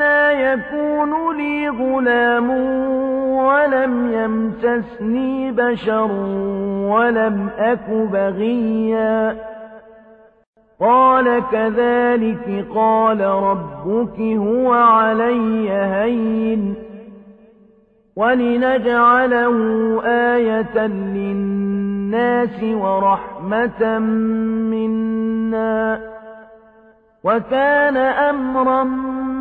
أنا يكون لي غلام ولم يمسسني بشر ولم أك بغيا. قال كذلك قال ربك هو علي هين. ولنجعله آية للناس ورحمة منا. وكان أمرا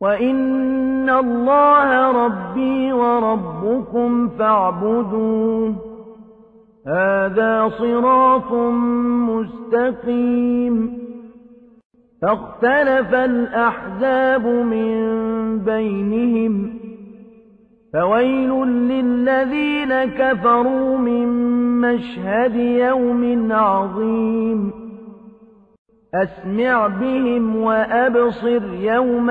وإن الله ربي وربكم فاعبدوه. هذا صراط مستقيم. فاختلف الأحزاب من بينهم. فويل للذين كفروا من مشهد يوم عظيم. أسمع بهم وأبصر يوم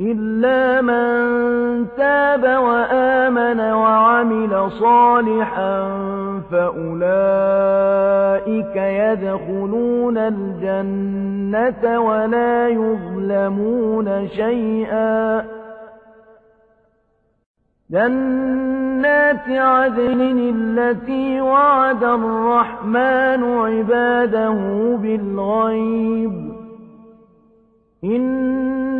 إلا من تاب وآمن وعمل صالحا فأولئك يدخلون الجنة ولا يظلمون شيئا. جنات عدن التي وعد الرحمن عباده بالغيب.